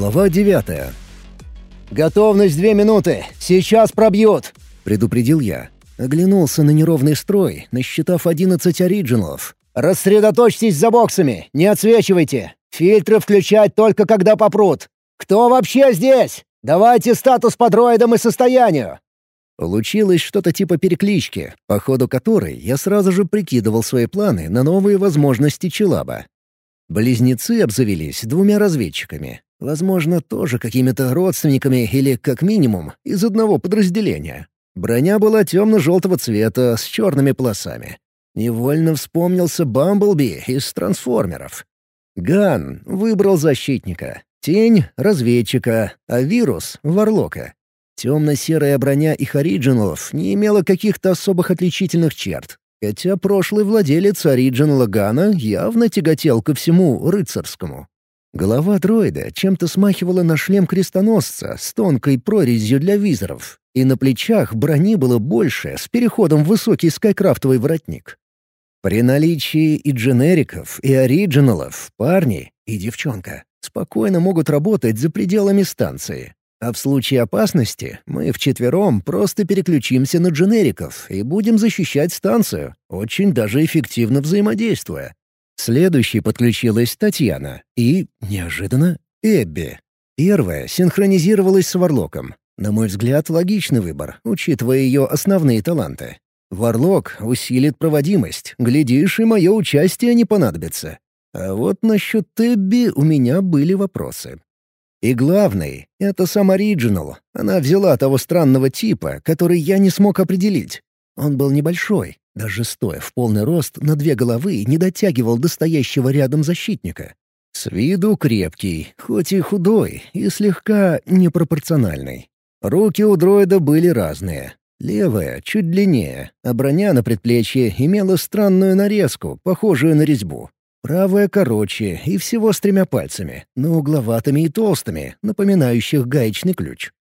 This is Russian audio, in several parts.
Глава девятая. «Готовность две минуты! Сейчас пробьют!» — предупредил я. Оглянулся на неровный строй, насчитав одиннадцать оригиналов. «Рассредоточьтесь за боксами! Не отсвечивайте! Фильтры включать только когда попрут! Кто вообще здесь? Давайте статус по дроидам и состоянию!» Получилось что-то типа переклички, по ходу которой я сразу же прикидывал свои планы на новые возможности Челаба. Близнецы обзавелись двумя разведчиками. Возможно, тоже какими-то родственниками или, как минимум, из одного подразделения. Броня была темно-желтого цвета с черными полосами. Невольно вспомнился Бамблби из «Трансформеров». Ган выбрал защитника, Тень — разведчика, а вирус — варлока. Темно-серая броня их оригиналов не имела каких-то особых отличительных черт, хотя прошлый владелец оригинала Гана явно тяготел ко всему рыцарскому. Голова дроида чем-то смахивала на шлем крестоносца с тонкой прорезью для визоров, и на плечах брони было больше с переходом в высокий скайкрафтовый воротник. При наличии и дженериков, и оригиналов, парни и девчонка спокойно могут работать за пределами станции. А в случае опасности мы вчетвером просто переключимся на дженериков и будем защищать станцию, очень даже эффективно взаимодействуя. Следующей подключилась Татьяна и, неожиданно, Эбби. Первая синхронизировалась с Варлоком. На мой взгляд, логичный выбор, учитывая ее основные таланты. Варлок усилит проводимость, глядишь, и мое участие не понадобится. А вот насчет Эбби у меня были вопросы. И главный — это сам Ориджинал. Она взяла того странного типа, который я не смог определить. Он был небольшой, даже стоя в полный рост на две головы не дотягивал до стоящего рядом защитника. С виду крепкий, хоть и худой, и слегка непропорциональный. Руки у дроида были разные. Левая — чуть длиннее, а броня на предплечье имела странную нарезку, похожую на резьбу. Правая короче и всего с тремя пальцами, но угловатыми и толстыми, напоминающих гаечный ключ.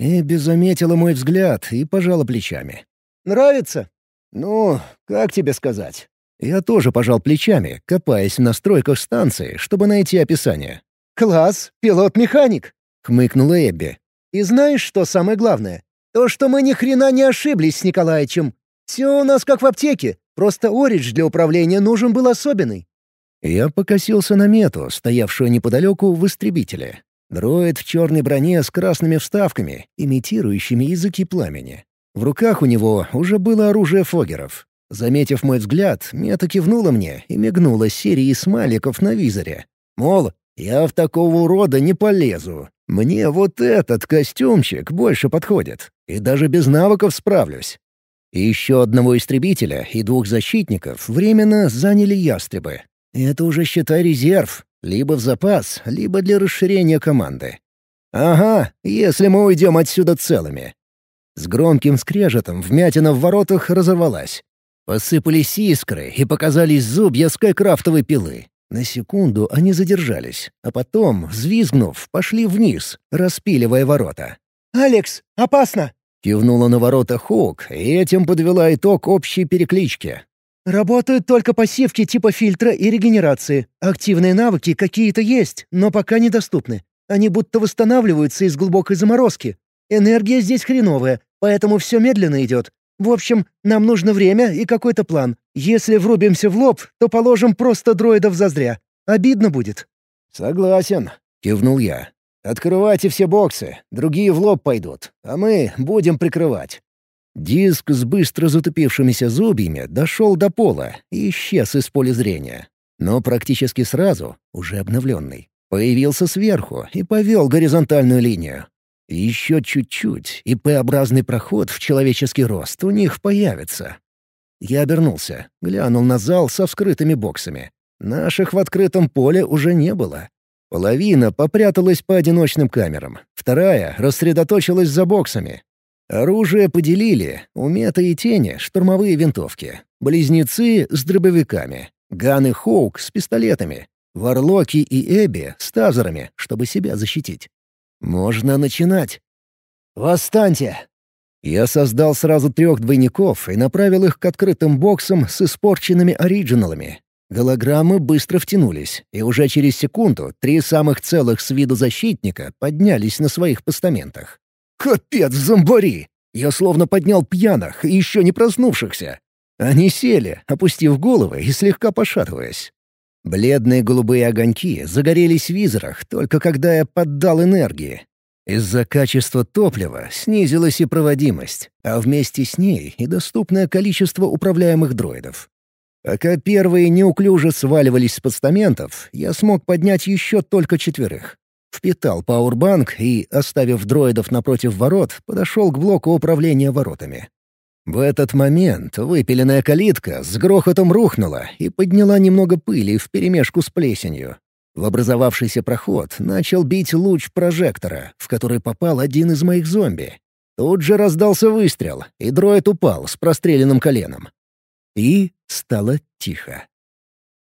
Эбби заметила мой взгляд и пожала плечами. «Нравится? Ну, как тебе сказать?» Я тоже пожал плечами, копаясь в настройках станции, чтобы найти описание. «Класс, пилот-механик!» — хмыкнула Эбби. «И знаешь, что самое главное? То, что мы ни хрена не ошиблись с Николаевичем. Все у нас как в аптеке, просто Оридж для управления нужен был особенный. Я покосился на мету, стоявшую неподалеку в истребителе. Дроид в черной броне с красными вставками, имитирующими языки пламени. В руках у него уже было оружие фогеров. Заметив мой взгляд, мета кивнула мне и мигнула серией смайликов на визоре. Мол, я в такого урода не полезу. Мне вот этот костюмчик больше подходит. И даже без навыков справлюсь. И еще одного истребителя и двух защитников временно заняли ястребы, это уже, считай, резерв. Либо в запас, либо для расширения команды. Ага, если мы уйдем отсюда целыми. С громким скрежетом вмятина в воротах разорвалась. Посыпались искры и показались зубья скайкрафтовой пилы. На секунду они задержались, а потом, взвизгнув, пошли вниз, распиливая ворота. «Алекс, опасно!» — кивнула на ворота Хук, и этим подвела итог общей переклички. «Работают только пассивки типа фильтра и регенерации. Активные навыки какие-то есть, но пока недоступны. Они будто восстанавливаются из глубокой заморозки. Энергия здесь хреновая, поэтому все медленно идет. В общем, нам нужно время и какой-то план. Если врубимся в лоб, то положим просто дроидов зазря. Обидно будет». «Согласен», — кивнул я. «Открывайте все боксы, другие в лоб пойдут, а мы будем прикрывать». Диск с быстро затупившимися зубьями дошел до пола и исчез из поля зрения. Но практически сразу, уже обновленный, появился сверху и повел горизонтальную линию. Еще чуть-чуть, и П-образный проход в человеческий рост у них появится. Я обернулся, глянул на зал со вскрытыми боксами. Наших в открытом поле уже не было. Половина попряталась по одиночным камерам, вторая рассредоточилась за боксами, Оружие поделили, у Мета и Тени — штурмовые винтовки, близнецы — с дробовиками, Ган и Хоук — с пистолетами, Варлоки и Эбби — с тазерами, чтобы себя защитить. Можно начинать. «Восстаньте!» Я создал сразу трех двойников и направил их к открытым боксам с испорченными оригиналами. Голограммы быстро втянулись, и уже через секунду три самых целых с виду защитника поднялись на своих постаментах. «Капец, зомбари! Я словно поднял пьяных и еще не проснувшихся. Они сели, опустив головы и слегка пошатываясь. Бледные голубые огоньки загорелись в визорах только когда я поддал энергии. Из-за качества топлива снизилась и проводимость, а вместе с ней и доступное количество управляемых дроидов. Пока первые неуклюже сваливались с постаментов, я смог поднять еще только четверых. Впитал пауэрбанк и, оставив дроидов напротив ворот, подошел к блоку управления воротами. В этот момент выпиленная калитка с грохотом рухнула и подняла немного пыли вперемешку с плесенью. В образовавшийся проход начал бить луч прожектора, в который попал один из моих зомби. Тут же раздался выстрел, и дроид упал с простреленным коленом. И стало тихо.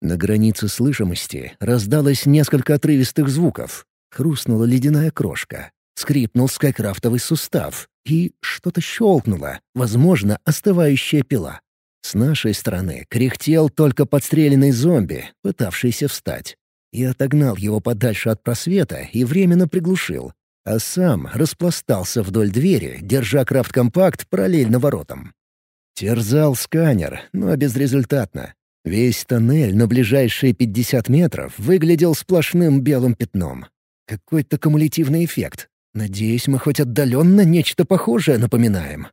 На границе слышимости раздалось несколько отрывистых звуков. Хрустнула ледяная крошка. Скрипнул скайкрафтовый сустав. И что-то щелкнуло, возможно, остывающая пила. С нашей стороны кряхтел только подстреленный зомби, пытавшийся встать. Я отогнал его подальше от просвета и временно приглушил, а сам распластался вдоль двери, держа крафт-компакт параллельно воротам. Терзал сканер, но безрезультатно. Весь тоннель на ближайшие 50 метров выглядел сплошным белым пятном. Какой-то кумулятивный эффект. Надеюсь, мы хоть отдаленно нечто похожее напоминаем.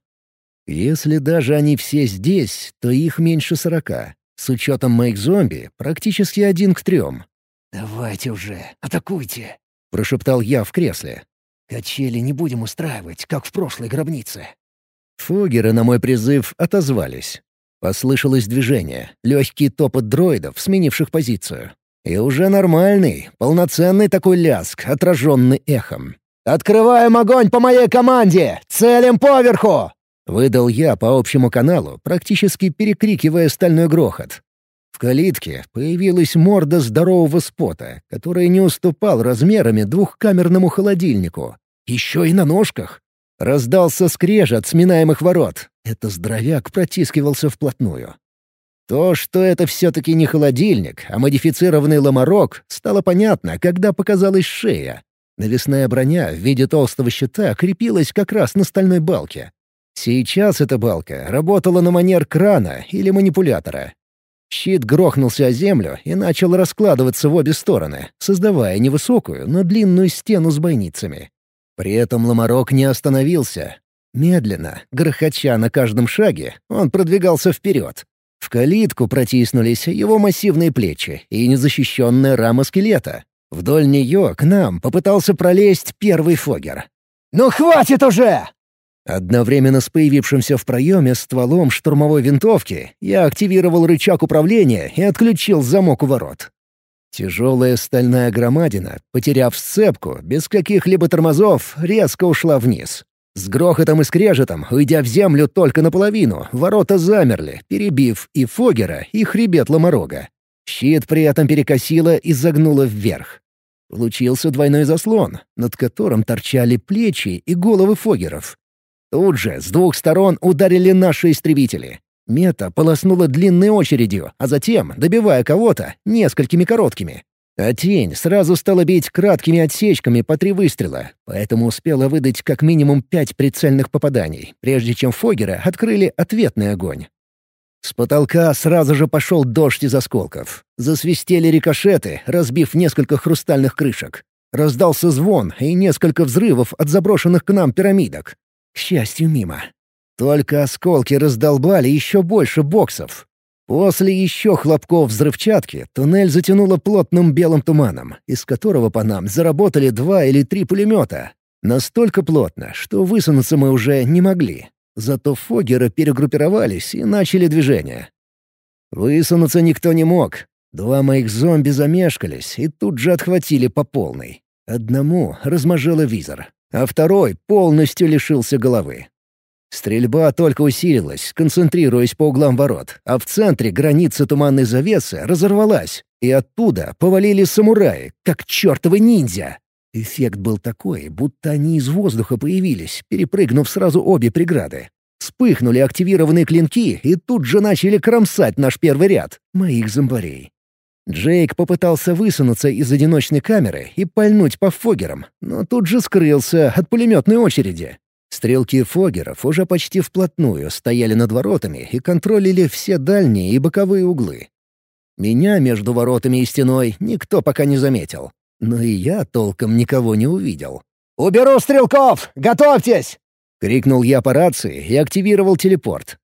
Если даже они все здесь, то их меньше сорока. С учетом моих зомби, практически один к трем. «Давайте уже, атакуйте!» — прошептал я в кресле. «Качели не будем устраивать, как в прошлой гробнице». Фогеры на мой призыв отозвались. Послышалось движение, легкий топот дроидов, сменивших позицию. И уже нормальный, полноценный такой ляск, отраженный эхом. «Открываем огонь по моей команде! Целим поверху!» Выдал я по общему каналу, практически перекрикивая стальной грохот. В калитке появилась морда здорового спота, который не уступал размерами двухкамерному холодильнику. Еще и на ножках. Раздался скрежет сминаемых ворот. Это здоровяк протискивался вплотную. То, что это все-таки не холодильник, а модифицированный ломорок, стало понятно, когда показалась шея. Навесная броня в виде толстого щита крепилась как раз на стальной балке. Сейчас эта балка работала на манер крана или манипулятора. Щит грохнулся о землю и начал раскладываться в обе стороны, создавая невысокую, но длинную стену с бойницами. При этом ломорок не остановился. Медленно, грохоча на каждом шаге, он продвигался вперед. В калитку протиснулись его массивные плечи и незащищенная рама скелета. Вдоль нее к нам попытался пролезть первый фогер. «Ну хватит уже!» Одновременно с появившимся в проеме стволом штурмовой винтовки я активировал рычаг управления и отключил замок у ворот. Тяжелая стальная громадина, потеряв сцепку, без каких-либо тормозов, резко ушла вниз. С грохотом и скрежетом, уйдя в землю только наполовину, ворота замерли, перебив и Фогера, и хребет ломорога. Щит при этом перекосило и загнуло вверх. Получился двойной заслон, над которым торчали плечи и головы Фогеров. Тут же с двух сторон ударили наши истребители. Мета полоснула длинной очередью, а затем, добивая кого-то, несколькими короткими. А тень сразу стала бить краткими отсечками по три выстрела, поэтому успела выдать как минимум пять прицельных попаданий, прежде чем Фогера открыли ответный огонь. С потолка сразу же пошел дождь из осколков. Засвистели рикошеты, разбив несколько хрустальных крышек. Раздался звон и несколько взрывов от заброшенных к нам пирамидок. К счастью, мимо. Только осколки раздолбали еще больше боксов. После еще хлопков взрывчатки туннель затянуло плотным белым туманом, из которого по нам заработали два или три пулемета. Настолько плотно, что высунуться мы уже не могли. Зато фогеры перегруппировались и начали движение. Высунуться никто не мог. Два моих зомби замешкались и тут же отхватили по полной. Одному разможило визор, а второй полностью лишился головы. Стрельба только усилилась, концентрируясь по углам ворот, а в центре граница туманной завесы разорвалась, и оттуда повалили самураи, как чертовы ниндзя. Эффект был такой, будто они из воздуха появились, перепрыгнув сразу обе преграды. Вспыхнули активированные клинки и тут же начали кромсать наш первый ряд, моих зомбарей. Джейк попытался высунуться из одиночной камеры и пальнуть по фогерам, но тут же скрылся от пулеметной очереди. Стрелки фогеров уже почти вплотную стояли над воротами и контролили все дальние и боковые углы. Меня между воротами и стеной никто пока не заметил, но и я толком никого не увидел. «Уберу стрелков! Готовьтесь!» — крикнул я по рации и активировал телепорт.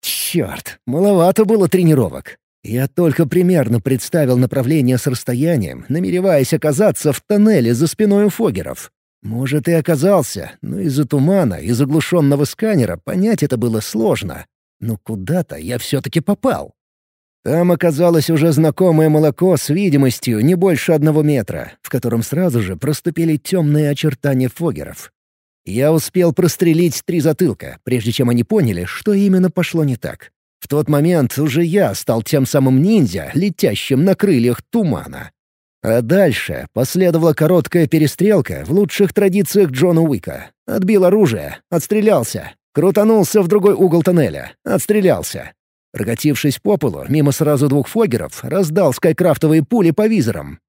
Черт, маловато было тренировок. Я только примерно представил направление с расстоянием, намереваясь оказаться в тоннеле за спиной у Фогеров. Может, и оказался, но из-за тумана и заглушенного сканера понять это было сложно. Но куда-то я все-таки попал. Там оказалось уже знакомое молоко с видимостью не больше одного метра, в котором сразу же проступили темные очертания фогеров. Я успел прострелить три затылка, прежде чем они поняли, что именно пошло не так. В тот момент уже я стал тем самым ниндзя, летящим на крыльях тумана. А дальше последовала короткая перестрелка в лучших традициях Джона Уика. Отбил оружие, отстрелялся, крутанулся в другой угол тоннеля, отстрелялся. Прокатившись по полу, мимо сразу двух фогеров, раздал скайкрафтовые пули по визорам.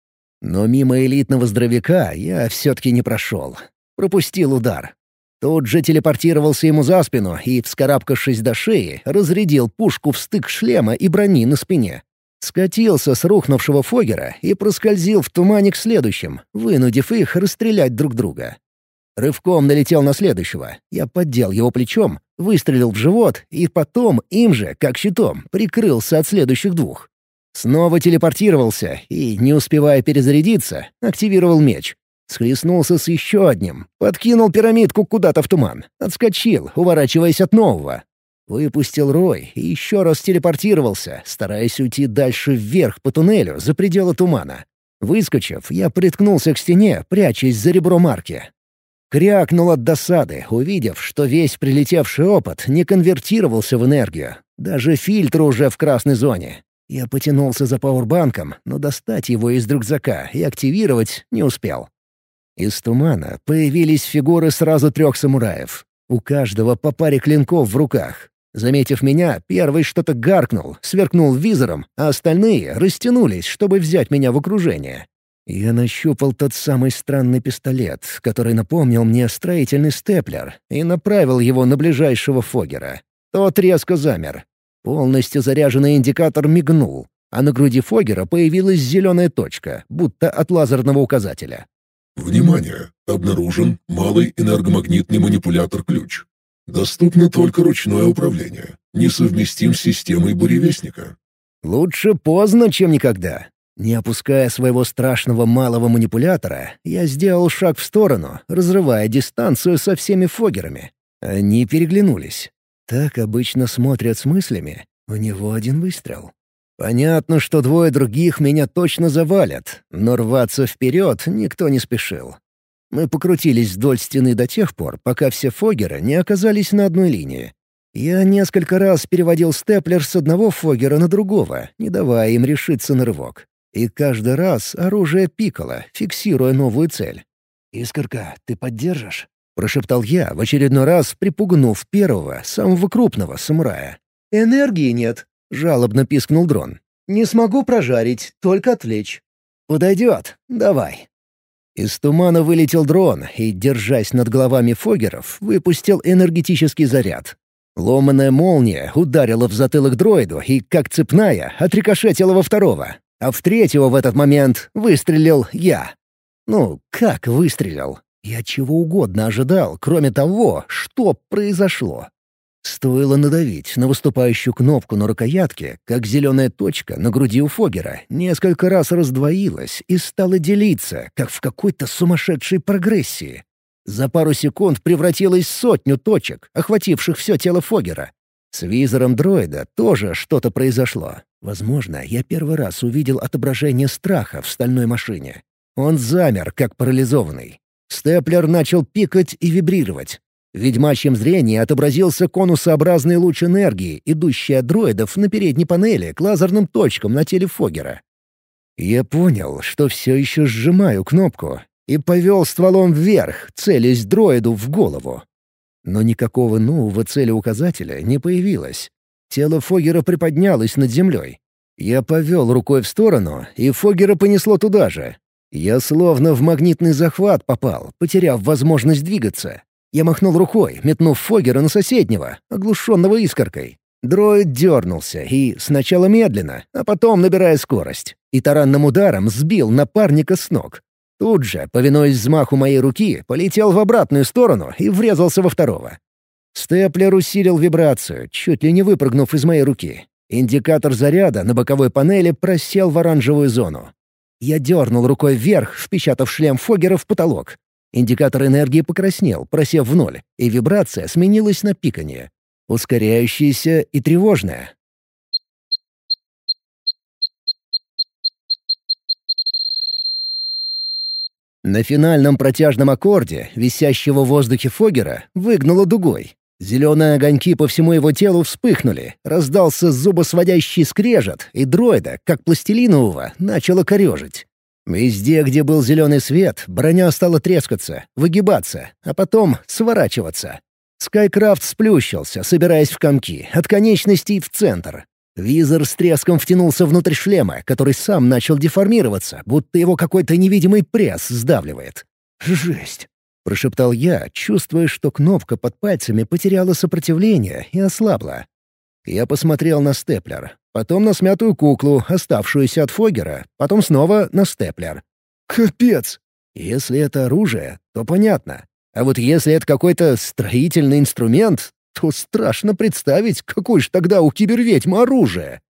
Но мимо элитного здоровяка я все-таки не прошел. Пропустил удар. Тут же телепортировался ему за спину и, вскарабкавшись до шеи, разрядил пушку в стык шлема и брони на спине. Скатился с рухнувшего Фогера и проскользил в тумане к следующим, вынудив их расстрелять друг друга. Рывком налетел на следующего. Я поддел его плечом, выстрелил в живот и потом им же, как щитом, прикрылся от следующих двух. Снова телепортировался и, не успевая перезарядиться, активировал меч. Схлестнулся с еще одним, подкинул пирамидку куда-то в туман, отскочил, уворачиваясь от нового. Выпустил рой и еще раз телепортировался, стараясь уйти дальше вверх по туннелю за пределы тумана. Выскочив, я приткнулся к стене, прячась за ребро марки. Крякнул от досады, увидев, что весь прилетевший опыт не конвертировался в энергию. Даже фильтр уже в красной зоне. Я потянулся за пауэрбанком, но достать его из рюкзака и активировать не успел. Из тумана появились фигуры сразу трех самураев. У каждого по паре клинков в руках. Заметив меня, первый что-то гаркнул, сверкнул визором, а остальные растянулись, чтобы взять меня в окружение. Я нащупал тот самый странный пистолет, который напомнил мне строительный степлер, и направил его на ближайшего Фогера. Тот резко замер. Полностью заряженный индикатор мигнул, а на груди Фогера появилась зеленая точка, будто от лазерного указателя. Внимание! Обнаружен малый энергомагнитный манипулятор-ключ. Доступно только ручное управление. Несовместим с системой буревестника. Лучше поздно, чем никогда. Не опуская своего страшного малого манипулятора, я сделал шаг в сторону, разрывая дистанцию со всеми фогерами. Они переглянулись. Так обычно смотрят с мыслями. У него один выстрел. Понятно, что двое других меня точно завалят, но рваться вперед никто не спешил. Мы покрутились вдоль стены до тех пор, пока все фогеры не оказались на одной линии. Я несколько раз переводил степлер с одного фогера на другого, не давая им решиться на рывок. И каждый раз оружие пикало, фиксируя новую цель. «Искорка, ты поддержишь?» — прошептал я, в очередной раз припугнув первого, самого крупного самурая. «Энергии нет», — жалобно пискнул дрон. «Не смогу прожарить, только отвлечь». «Подойдет. Давай». Из тумана вылетел дрон и, держась над головами фогеров, выпустил энергетический заряд. Ломаная молния ударила в затылок дроиду и, как цепная, отрикошетила во второго. А в третьего в этот момент выстрелил я. Ну, как выстрелил? Я чего угодно ожидал, кроме того, что произошло. Стоило надавить на выступающую кнопку на рукоятке, как зеленая точка на груди у Фогера несколько раз раздвоилась и стала делиться, как в какой-то сумасшедшей прогрессии. За пару секунд превратилась в сотню точек, охвативших все тело Фогера. С визором дроида тоже что-то произошло. Возможно, я первый раз увидел отображение страха в стальной машине. Он замер, как парализованный. Степлер начал пикать и вибрировать. В ведьмачьем зрении отобразился конусообразный луч энергии, идущий от дроидов на передней панели к лазерным точкам на теле Фогера. Я понял, что все еще сжимаю кнопку, и повел стволом вверх, целясь дроиду в голову. Но никакого нового целеуказателя не появилось. Тело Фогера приподнялось над землей. Я повел рукой в сторону, и Фогера понесло туда же. Я словно в магнитный захват попал, потеряв возможность двигаться. Я махнул рукой, метнув Фогера на соседнего, оглушенного искоркой. Дроид дернулся и сначала медленно, а потом набирая скорость. И таранным ударом сбил напарника с ног. Тут же, повинуясь взмаху моей руки, полетел в обратную сторону и врезался во второго. Степлер усилил вибрацию, чуть ли не выпрыгнув из моей руки. Индикатор заряда на боковой панели просел в оранжевую зону. Я дернул рукой вверх, впечатав шлем Фогера в потолок. Индикатор энергии покраснел, просев в ноль, и вибрация сменилась на пиканье. Ускоряющееся и тревожное. На финальном протяжном аккорде, висящего в воздухе Фогера, выгнуло дугой. Зеленые огоньки по всему его телу вспыхнули, раздался зубосводящий скрежет, и дроида, как пластилинового, начало корежить. Везде, где был зеленый свет, броня стала трескаться, выгибаться, а потом сворачиваться. Скайкрафт сплющился, собираясь в комки, от конечностей в центр. Визор с треском втянулся внутрь шлема, который сам начал деформироваться, будто его какой-то невидимый пресс сдавливает. «Жесть!» — прошептал я, чувствуя, что кнопка под пальцами потеряла сопротивление и ослабла. Я посмотрел на степлер, потом на смятую куклу, оставшуюся от Фогера, потом снова на степлер. «Капец!» Если это оружие, то понятно. А вот если это какой-то строительный инструмент, то страшно представить, какое ж тогда у киберведьмы оружие.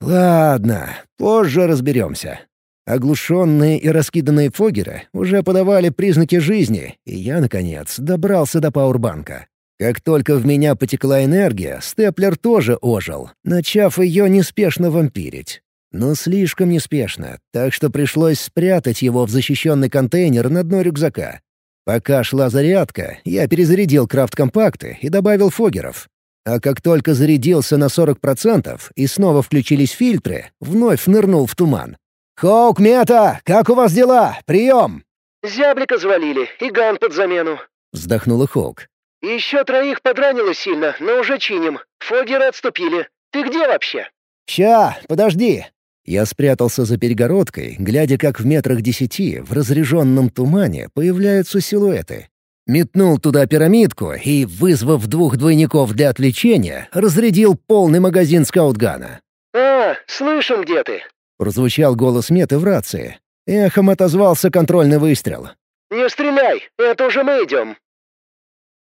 Ладно, позже разберемся. Оглушенные и раскиданные фогеры уже подавали признаки жизни, и я, наконец, добрался до пауэрбанка. Как только в меня потекла энергия, степлер тоже ожил, начав ее неспешно вампирить. Но слишком неспешно, так что пришлось спрятать его в защищенный контейнер на дно рюкзака. Пока шла зарядка, я перезарядил крафт-компакты и добавил фогеров. А как только зарядился на 40% и снова включились фильтры, вновь нырнул в туман. «Хоук, Мета, как у вас дела? Прием!» «Зяблика завалили и ган под замену», — вздохнула Хоук. «Еще троих подранило сильно, но уже чиним. Фогеры отступили. Ты где вообще?» «Ща, подожди!» Я спрятался за перегородкой, глядя, как в метрах десяти в разреженном тумане появляются силуэты. Метнул туда пирамидку и, вызвав двух двойников для отвлечения, разрядил полный магазин скаутгана. «А, слышим, где ты?» — прозвучал голос Меты в рации. Эхом отозвался контрольный выстрел. «Не стреляй, это уже мы идем».